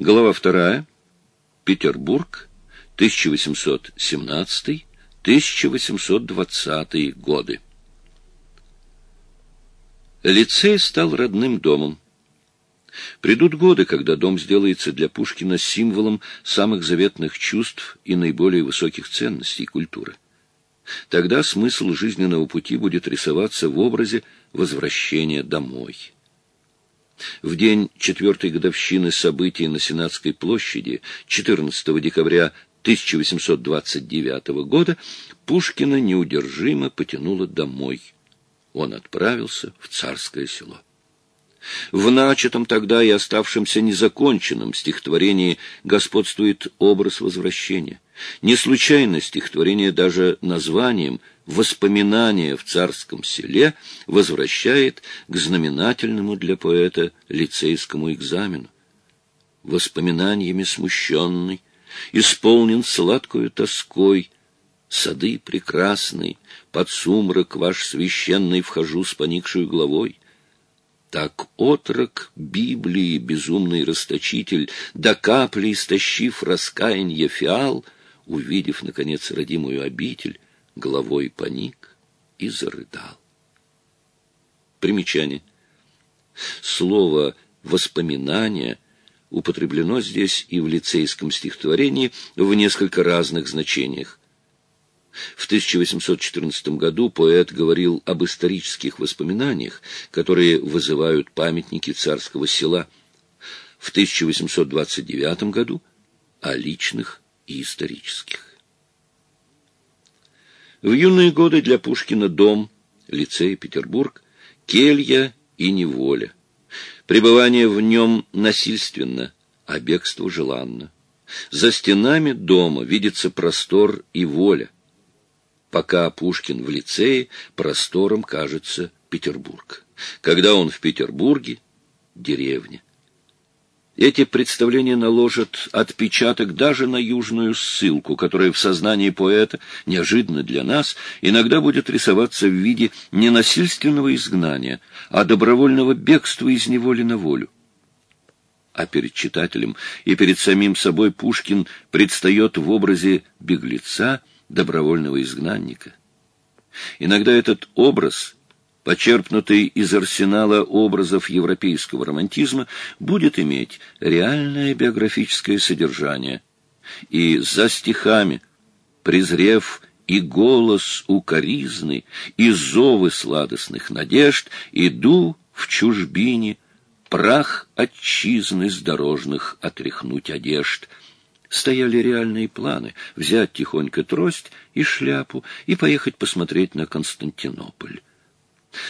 Глава вторая. Петербург, 1817-1820 годы. Лицей стал родным домом. Придут годы, когда дом сделается для Пушкина символом самых заветных чувств и наиболее высоких ценностей культуры. Тогда смысл жизненного пути будет рисоваться в образе возвращения домой. В день четвертой годовщины событий на Сенатской площади 14 декабря 1829 года Пушкина неудержимо потянуло домой. Он отправился в царское село. В начатом тогда и оставшемся незаконченном стихотворении господствует образ возвращения. Не случайно стихотворение даже названием «Воспоминания в царском селе» возвращает к знаменательному для поэта лицейскому экзамену. Воспоминаниями смущенный, исполнен сладкою тоской, сады прекрасный, под сумрак ваш священный вхожу с поникшую головой. Так отрок Библии, безумный расточитель, до капли истощив раскаянье фиал, увидев, наконец, родимую обитель, головой поник и зарыдал. Примечание. Слово «воспоминание» употреблено здесь и в лицейском стихотворении в несколько разных значениях. В 1814 году поэт говорил об исторических воспоминаниях, которые вызывают памятники царского села. В 1829 году о личных и исторических. В юные годы для Пушкина дом, лицей Петербург, келья и неволя. Пребывание в нем насильственно, а бегство желанно. За стенами дома видится простор и воля пока Пушкин в лицее, простором кажется Петербург. Когда он в Петербурге — деревня. Эти представления наложат отпечаток даже на южную ссылку, которая в сознании поэта, неожиданно для нас, иногда будет рисоваться в виде не насильственного изгнания, а добровольного бегства из неволи на волю. А перед читателем и перед самим собой Пушкин предстает в образе беглеца, добровольного изгнанника. Иногда этот образ, почерпнутый из арсенала образов европейского романтизма, будет иметь реальное биографическое содержание. И за стихами, презрев и голос укоризны, и зовы сладостных надежд, иду в чужбине, прах отчизны с дорожных отряхнуть одежд — стояли реальные планы — взять тихонько трость и шляпу и поехать посмотреть на Константинополь.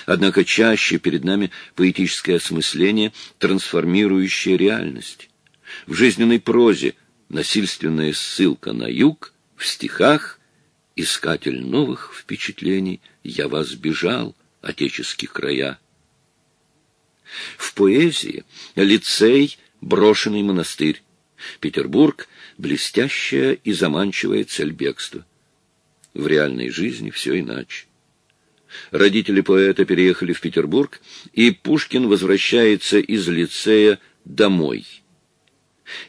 Однако чаще перед нами поэтическое осмысление, трансформирующее реальность. В жизненной прозе насильственная ссылка на юг, в стихах искатель новых впечатлений «Я вас бежал, отеческие края». В поэзии лицей — брошенный монастырь, Петербург — блестящая и заманчивая цель бегства. В реальной жизни все иначе. Родители поэта переехали в Петербург, и Пушкин возвращается из лицея домой.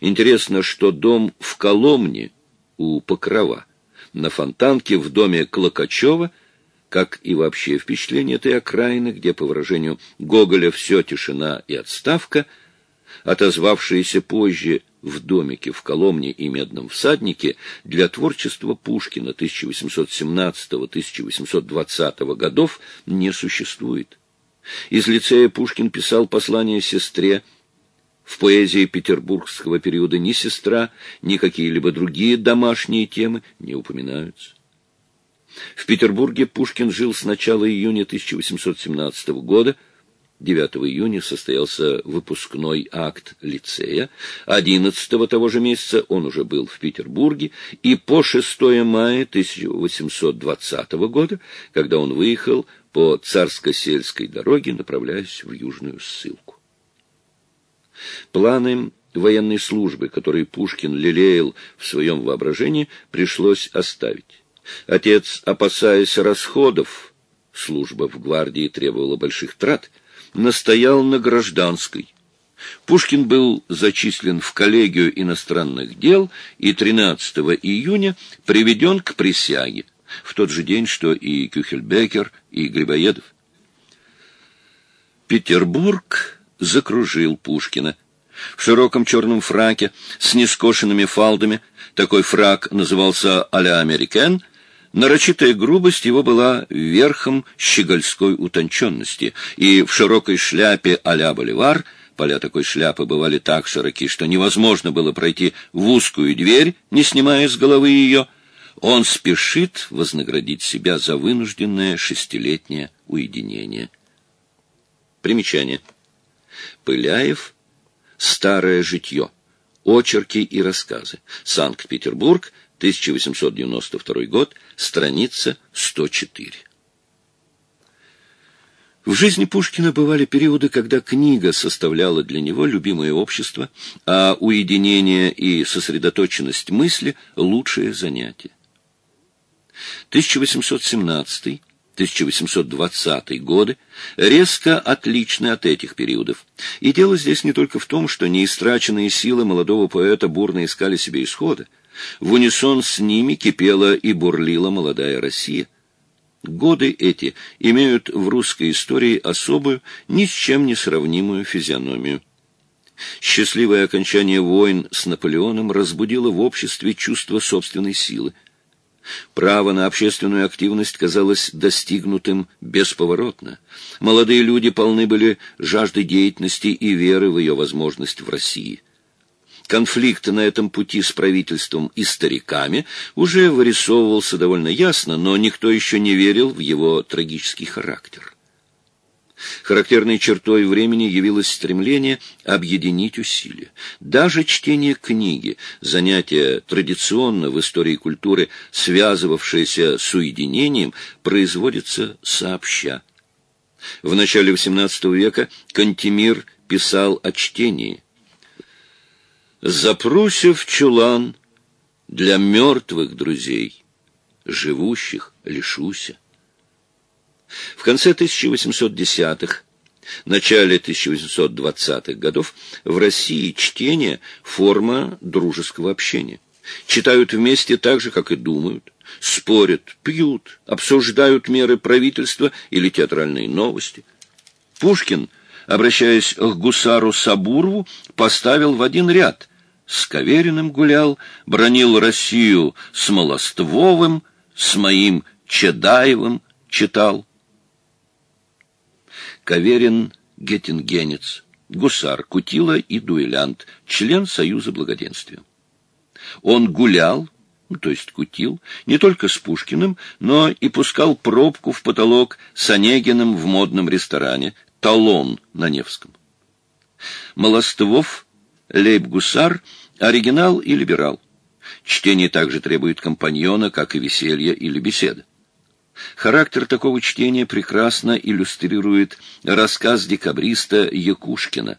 Интересно, что дом в Коломне у Покрова, на Фонтанке в доме Клокачева, как и вообще впечатление этой окраины, где, по выражению Гоголя, все тишина и отставка, отозвавшиеся позже в домике в Коломне и Медном всаднике для творчества Пушкина 1817-1820 годов не существует. Из лицея Пушкин писал послание сестре. В поэзии петербургского периода ни сестра, ни какие-либо другие домашние темы не упоминаются. В Петербурге Пушкин жил с начала июня 1817 года, 9 июня состоялся выпускной акт лицея, 11 того же месяца он уже был в Петербурге, и по 6 мая 1820 года, когда он выехал по царско-сельской дороге, направляясь в Южную ссылку. Планы военной службы, которые Пушкин лелеял в своем воображении, пришлось оставить. Отец, опасаясь расходов, служба в гвардии требовала больших трат, настоял на гражданской. Пушкин был зачислен в коллегию иностранных дел и 13 июня приведен к присяге, в тот же день, что и Кюхельбекер, и Грибоедов. Петербург закружил Пушкина. В широком черном фраке с нескошенными фалдами, такой фрак назывался «а-ля американ», Нарочитая грубость его была верхом щегольской утонченности, и в широкой шляпе а-ля Боливар поля такой шляпы бывали так широки, что невозможно было пройти в узкую дверь, не снимая с головы ее, он спешит вознаградить себя за вынужденное шестилетнее уединение. Примечание. Пыляев «Старое житье. Очерки и рассказы. Санкт-Петербург, 1892 год, страница 104. В жизни Пушкина бывали периоды, когда книга составляла для него любимое общество, а уединение и сосредоточенность мысли — лучшее занятие. 1817 1820 годы резко отличны от этих периодов. И дело здесь не только в том, что неистраченные силы молодого поэта бурно искали себе исхода. В унисон с ними кипела и бурлила молодая Россия. Годы эти имеют в русской истории особую, ни с чем не сравнимую физиономию. Счастливое окончание войн с Наполеоном разбудило в обществе чувство собственной силы – Право на общественную активность казалось достигнутым бесповоротно. Молодые люди полны были жажды деятельности и веры в ее возможность в России. Конфликт на этом пути с правительством и стариками уже вырисовывался довольно ясно, но никто еще не верил в его трагический характер. Характерной чертой времени явилось стремление объединить усилия. Даже чтение книги, занятие традиционно в истории культуры, связывавшееся с уединением, производится сообща. В начале XVIII века Кантемир писал о чтении. «Запруся в чулан для мертвых друзей, живущих лишуся». В конце 1810-х, начале 1820-х годов в России чтение – форма дружеского общения. Читают вместе так же, как и думают, спорят, пьют, обсуждают меры правительства или театральные новости. Пушкин, обращаясь к гусару Сабурову, поставил в один ряд – с Кавериным гулял, бронил Россию с Молоствовым, с моим Чедаевым читал. Каверин Геттингенец, гусар, кутила и дуэлянт, член Союза Благоденствия. Он гулял, ну, то есть кутил, не только с Пушкиным, но и пускал пробку в потолок с Онегиным в модном ресторане «Талон» на Невском. Молоствов, лейб-гусар, оригинал и либерал. Чтение также требует компаньона, как и веселье или беседа. Характер такого чтения прекрасно иллюстрирует рассказ декабриста Якушкина.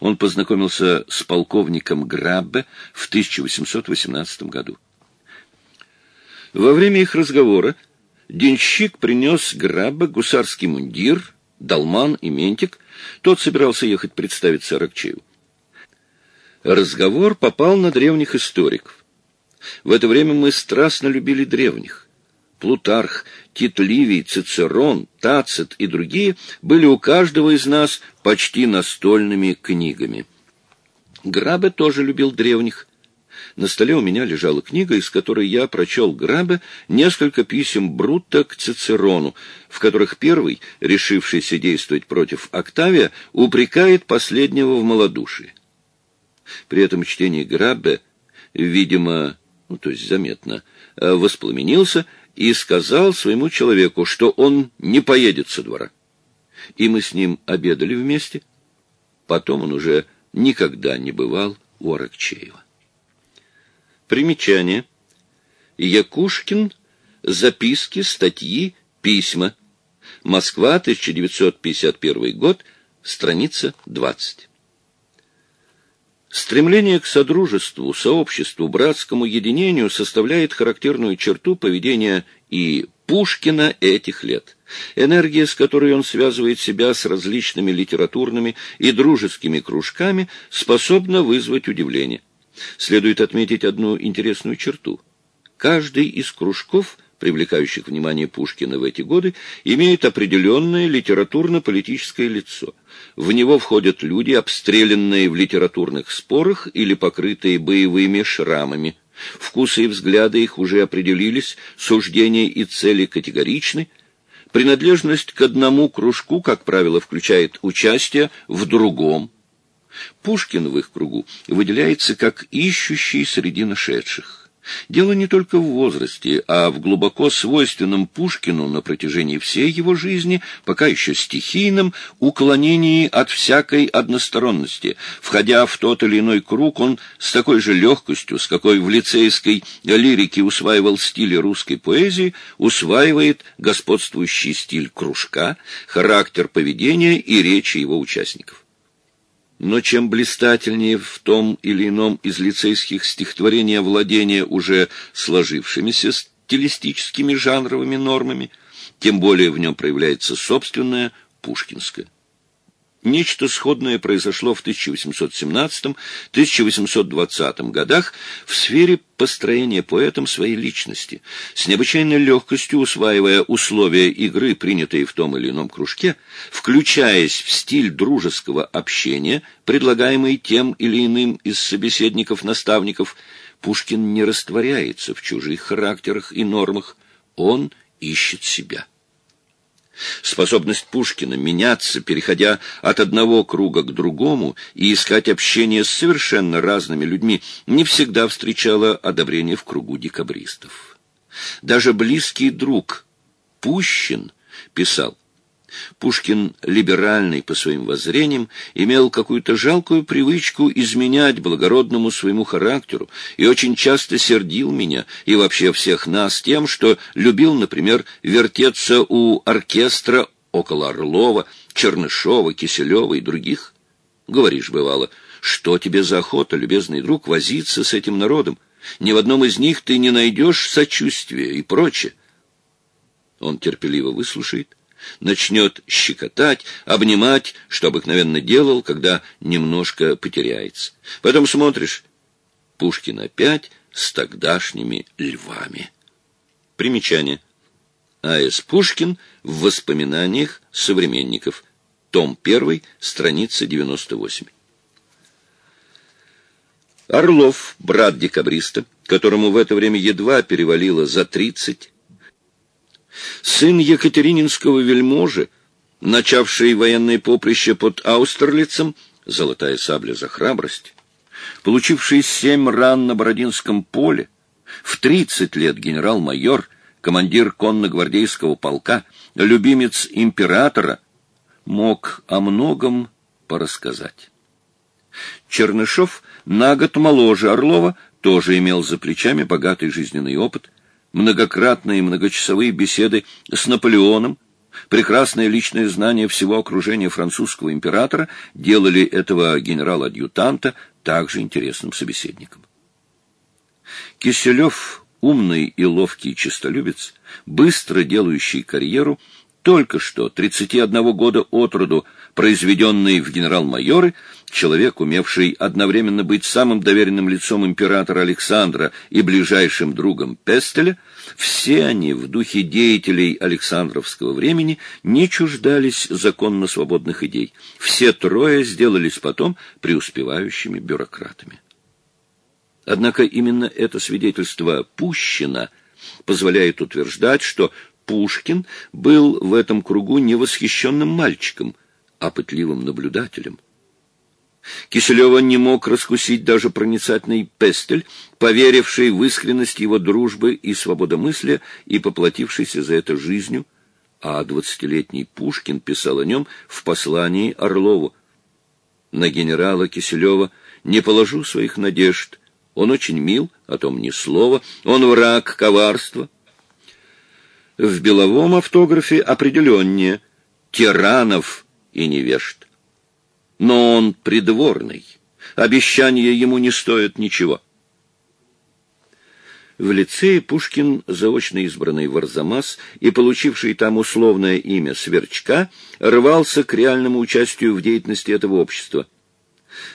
Он познакомился с полковником Граббе в 1818 году. Во время их разговора денщик принес Граббе гусарский мундир, долман и ментик. Тот собирался ехать представиться Аракчееву. Разговор попал на древних историков. В это время мы страстно любили древних. Плутарх, Тит Ливий, Цицерон, Тацит и другие были у каждого из нас почти настольными книгами. Грабе тоже любил древних. На столе у меня лежала книга, из которой я прочел Грабе несколько писем Брутта к Цицерону, в которых первый, решившийся действовать против Октавия, упрекает последнего в малодушии. При этом чтение Грабе, видимо, ну, то есть заметно, воспламенился и сказал своему человеку, что он не поедет со двора. И мы с ним обедали вместе. Потом он уже никогда не бывал у Аракчеева. Примечание. Якушкин. Записки, статьи, письма. Москва, 1951 год, страница 20. Стремление к содружеству, сообществу, братскому единению составляет характерную черту поведения и Пушкина этих лет. Энергия, с которой он связывает себя с различными литературными и дружескими кружками, способна вызвать удивление. Следует отметить одну интересную черту. Каждый из кружков – привлекающих внимание Пушкина в эти годы, имеет определенное литературно-политическое лицо. В него входят люди, обстрелянные в литературных спорах или покрытые боевыми шрамами. Вкусы и взгляды их уже определились, суждения и цели категоричны. Принадлежность к одному кружку, как правило, включает участие в другом. Пушкин в их кругу выделяется как ищущий среди нашедших. Дело не только в возрасте, а в глубоко свойственном Пушкину на протяжении всей его жизни, пока еще стихийном, уклонении от всякой односторонности. Входя в тот или иной круг, он с такой же легкостью, с какой в лицейской лирике усваивал стили русской поэзии, усваивает господствующий стиль кружка, характер поведения и речи его участников. Но чем блистательнее в том или ином из лицейских стихотворений владение уже сложившимися стилистическими жанровыми нормами, тем более в нем проявляется собственное пушкинское. Нечто сходное произошло в 1817-1820 годах в сфере построения поэтом своей личности, с необычайной легкостью усваивая условия игры, принятые в том или ином кружке, включаясь в стиль дружеского общения, предлагаемый тем или иным из собеседников-наставников, Пушкин не растворяется в чужих характерах и нормах, он ищет себя. Способность Пушкина меняться, переходя от одного круга к другому и искать общение с совершенно разными людьми, не всегда встречала одобрение в кругу декабристов. Даже близкий друг Пущин писал, Пушкин, либеральный по своим воззрениям, имел какую-то жалкую привычку изменять благородному своему характеру и очень часто сердил меня и вообще всех нас тем, что любил, например, вертеться у оркестра около Орлова, Чернышова, Киселева и других. Говоришь, бывало, что тебе за охота, любезный друг, возиться с этим народом? Ни в одном из них ты не найдешь сочувствия и прочее. Он терпеливо выслушает, начнет щекотать, обнимать, что обыкновенно делал, когда немножко потеряется. Потом смотришь, Пушкин опять с тогдашними львами. Примечание. А.С. Пушкин в воспоминаниях современников. Том 1, страница 98. Орлов, брат декабриста, которому в это время едва перевалило за тридцать, сын Екатерининского вельможи, начавший военное поприще под Аустерлицем, золотая сабля за храбрость, получивший семь ран на Бородинском поле, в тридцать лет генерал-майор, командир конно-гвардейского полка, любимец императора, мог о многом порассказать. Чернышов, на год моложе Орлова, тоже имел за плечами богатый жизненный опыт – многократные многочасовые беседы с Наполеоном, прекрасное личное знание всего окружения французского императора делали этого генерала-адъютанта также интересным собеседником. Киселев, умный и ловкий честолюбец, быстро делающий карьеру, только что, 31 года от роду, произведенный в генерал-майоры, человек, умевший одновременно быть самым доверенным лицом императора Александра и ближайшим другом Пестеля, все они в духе деятелей Александровского времени не чуждались законно свободных идей. Все трое сделались потом преуспевающими бюрократами. Однако именно это свидетельство Пущина позволяет утверждать, что Пушкин был в этом кругу не восхищенным мальчиком, а наблюдателем. Киселева не мог раскусить даже проницательный Пестель, поверивший в искренность его дружбы и свободомыслия и поплатившийся за это жизнью, а двадцатилетний Пушкин писал о нем в послании Орлову. На генерала Киселева не положу своих надежд. Он очень мил, о том ни слова. Он враг коварства. В беловом автографе определеннее «Тиранов» и невежд. Но он придворный. Обещания ему не стоят ничего. В лицее Пушкин, заочно избранный в Арзамас и получивший там условное имя Сверчка, рвался к реальному участию в деятельности этого общества.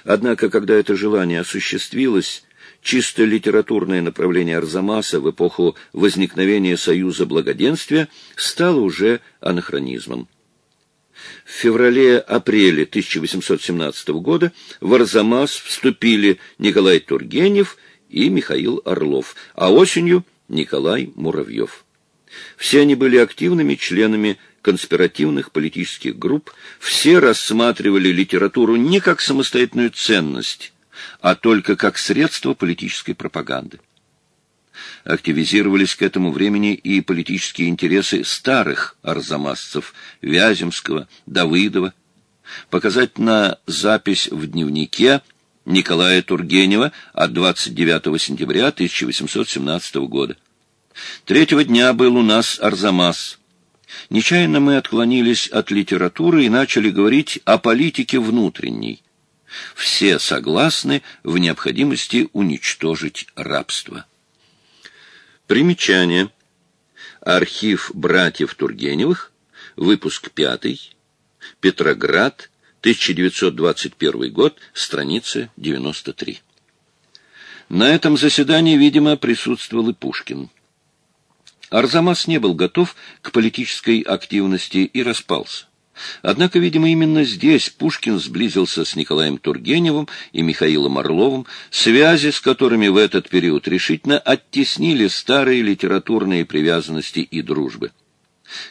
Однако, когда это желание осуществилось, чисто литературное направление Арзамаса в эпоху возникновения Союза Благоденствия стало уже анахронизмом. В феврале-апреле 1817 года в Арзамас вступили Николай Тургенев и Михаил Орлов, а осенью Николай Муравьев. Все они были активными членами конспиративных политических групп, все рассматривали литературу не как самостоятельную ценность, а только как средство политической пропаганды. Активизировались к этому времени и политические интересы старых арзамасцев Вяземского, Давыдова. Показать на запись в дневнике Николая Тургенева от 29 сентября 1817 года. Третьего дня был у нас Арзамас. Нечаянно мы отклонились от литературы и начали говорить о политике внутренней. Все согласны в необходимости уничтожить рабство. Примечание. Архив братьев Тургеневых, выпуск пятый, Петроград, 1921 год, страница 93. На этом заседании, видимо, присутствовал и Пушкин. Арзамас не был готов к политической активности и распался. Однако, видимо, именно здесь Пушкин сблизился с Николаем Тургеневым и Михаилом Орловым, связи с которыми в этот период решительно оттеснили старые литературные привязанности и дружбы.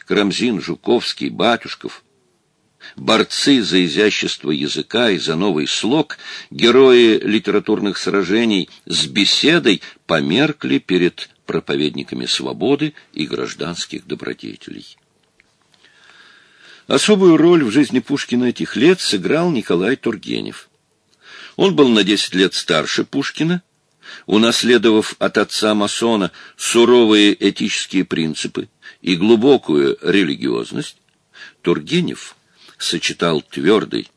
Карамзин, Жуковский, Батюшков борцы за изящество языка и за новый слог, герои литературных сражений с беседой померкли перед проповедниками свободы и гражданских добродетелей. Особую роль в жизни Пушкина этих лет сыграл Николай Тургенев. Он был на десять лет старше Пушкина, унаследовав от отца-масона суровые этические принципы и глубокую религиозность, Тургенев сочетал твердый,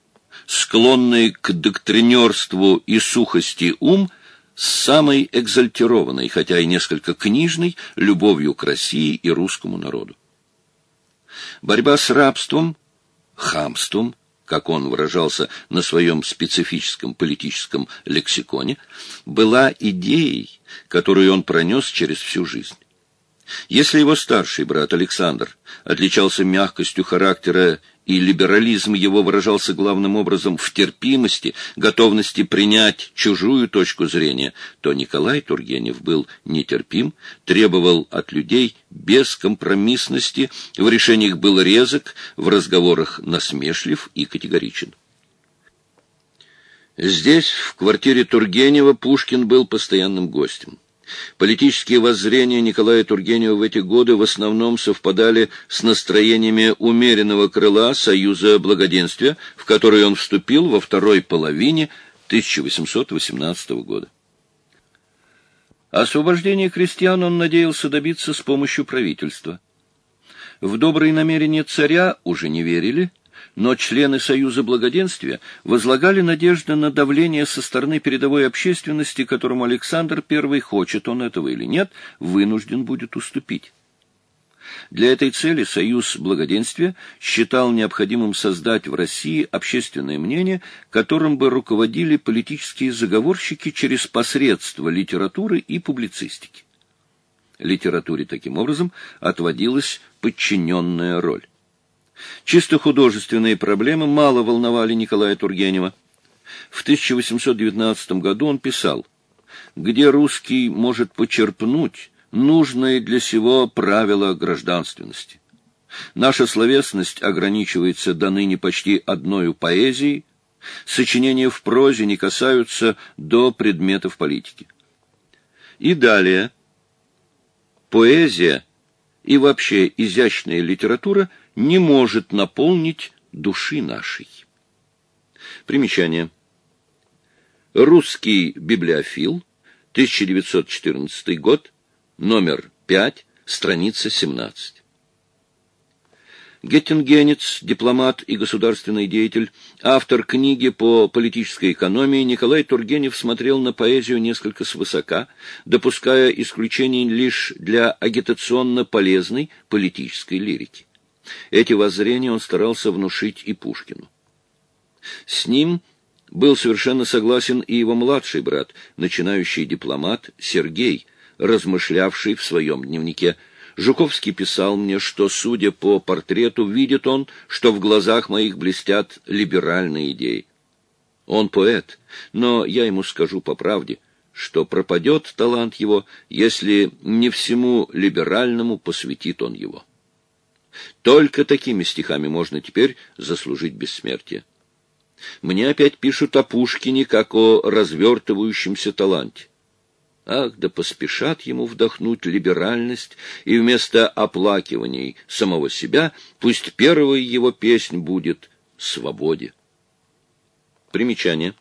склонный к доктринерству и сухости ум с самой экзальтированной, хотя и несколько книжной, любовью к России и русскому народу. Борьба с рабством, хамством, как он выражался на своем специфическом политическом лексиконе, была идеей, которую он пронес через всю жизнь. Если его старший брат Александр отличался мягкостью характера и либерализм его выражался главным образом в терпимости, готовности принять чужую точку зрения, то Николай Тургенев был нетерпим, требовал от людей бескомпромиссности, в решениях был резок, в разговорах насмешлив и категоричен. Здесь, в квартире Тургенева, Пушкин был постоянным гостем. Политические воззрения Николая Тургенева в эти годы в основном совпадали с настроениями умеренного крыла Союза Благоденствия, в который он вступил во второй половине 1818 года. Освобождение крестьян он надеялся добиться с помощью правительства. В добрые намерения царя уже не верили, но члены Союза Благоденствия возлагали надежды на давление со стороны передовой общественности, которому Александр I, хочет он этого или нет, вынужден будет уступить. Для этой цели Союз Благоденствия считал необходимым создать в России общественное мнение, которым бы руководили политические заговорщики через посредство литературы и публицистики. Литературе таким образом отводилась подчиненная роль. Чисто художественные проблемы мало волновали Николая Тургенева. В 1819 году он писал, где русский может почерпнуть нужные для сего правила гражданственности. Наша словесность ограничивается до ныне почти одной поэзией, сочинения в прозе не касаются до предметов политики. И далее. Поэзия и вообще изящная литература не может наполнить души нашей. Примечание. Русский библиофил, 1914 год, номер 5, страница 17. Геттингенец, дипломат и государственный деятель, автор книги по политической экономии, Николай Тургенев смотрел на поэзию несколько свысока, допуская исключений лишь для агитационно полезной политической лирики. Эти воззрения он старался внушить и Пушкину. С ним был совершенно согласен и его младший брат, начинающий дипломат Сергей, размышлявший в своем дневнике – Жуковский писал мне, что, судя по портрету, видит он, что в глазах моих блестят либеральные идеи. Он поэт, но я ему скажу по правде, что пропадет талант его, если не всему либеральному посвятит он его. Только такими стихами можно теперь заслужить бессмертие. Мне опять пишут о Пушкине, как о развертывающемся таланте. Ах, да поспешат ему вдохнуть либеральность, и вместо оплакиваний самого себя пусть первая его песнь будет «Свободе». Примечание.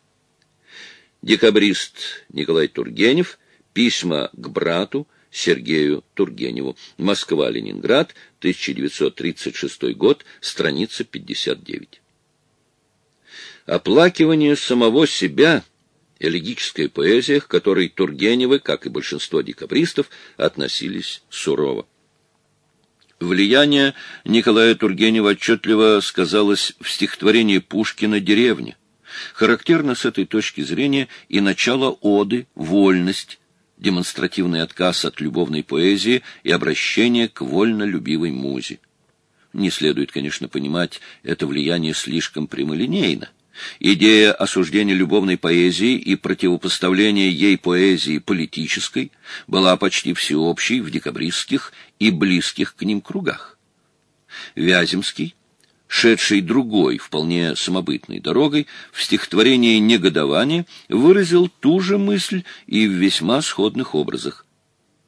Декабрист Николай Тургенев. Письма к брату Сергею Тургеневу. Москва-Ленинград, 1936 год, страница 59. Оплакивание самого себя — элегическая поэзия, к которой Тургеневы, как и большинство декабристов, относились сурово. Влияние Николая Тургенева отчетливо сказалось в стихотворении Пушкина «Деревня». Характерно с этой точки зрения и начало оды «Вольность», демонстративный отказ от любовной поэзии и обращение к вольно-любивой музе. Не следует, конечно, понимать это влияние слишком прямолинейно. Идея осуждения любовной поэзии и противопоставления ей поэзии политической была почти всеобщей в декабристских и близких к ним кругах. Вяземский, шедший другой, вполне самобытной дорогой, в стихотворении «Негодование» выразил ту же мысль и в весьма сходных образах.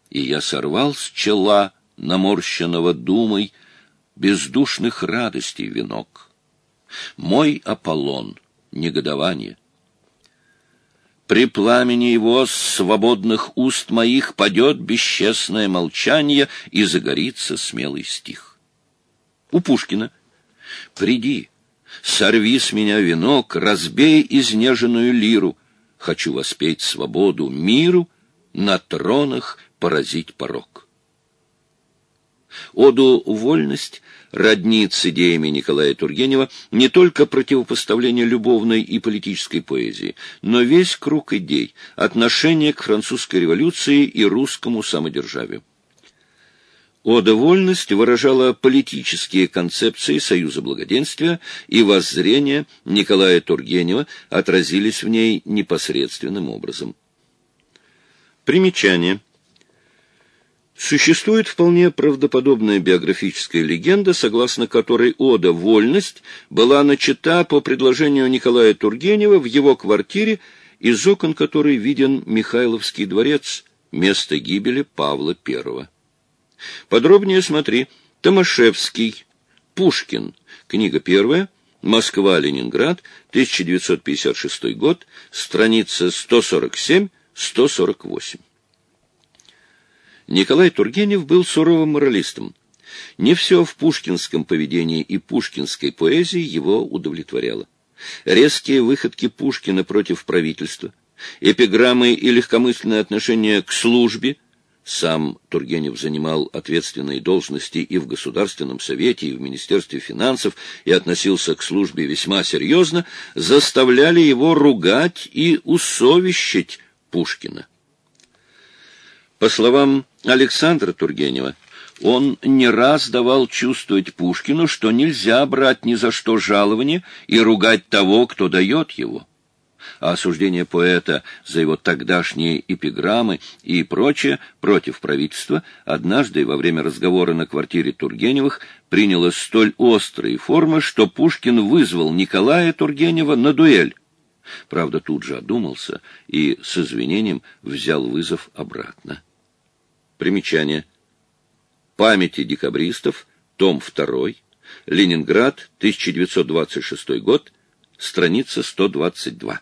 «И я сорвал с чела, наморщенного думой, бездушных радостей венок». Мой Аполлон — негодование. При пламени его с свободных уст моих падет бесчестное молчание и загорится смелый стих. У Пушкина «Приди, сорви с меня венок, разбей изнеженную лиру, хочу воспеть свободу миру, на тронах поразить порог». Оду «Вольность» роднит с идеями Николая Тургенева не только противопоставление любовной и политической поэзии, но весь круг идей, отношение к французской революции и русскому самодержавию. Ода «Вольность» выражала политические концепции Союза Благоденствия, и воззрения Николая Тургенева отразились в ней непосредственным образом. Примечание. Существует вполне правдоподобная биографическая легенда, согласно которой ода «Вольность» была начата по предложению Николая Тургенева в его квартире, из окон которой виден Михайловский дворец, место гибели Павла I. Подробнее смотри Томашевский, Пушкин, книга первая, Москва-Ленинград, 1956 год, страница 147-148. Николай Тургенев был суровым моралистом. Не все в пушкинском поведении и пушкинской поэзии его удовлетворяло. Резкие выходки Пушкина против правительства, эпиграммы и легкомысленное отношение к службе – сам Тургенев занимал ответственные должности и в Государственном Совете, и в Министерстве финансов, и относился к службе весьма серьезно, заставляли его ругать и усовещать Пушкина. По словам Александра Тургенева, он не раз давал чувствовать Пушкину, что нельзя брать ни за что жалование и ругать того, кто дает его. А осуждение поэта за его тогдашние эпиграммы и прочее против правительства однажды во время разговора на квартире Тургеневых приняло столь острые формы, что Пушкин вызвал Николая Тургенева на дуэль. Правда, тут же одумался и с извинением взял вызов обратно. Примечание. Памяти декабристов, том 2, Ленинград, 1926 год, страница 122.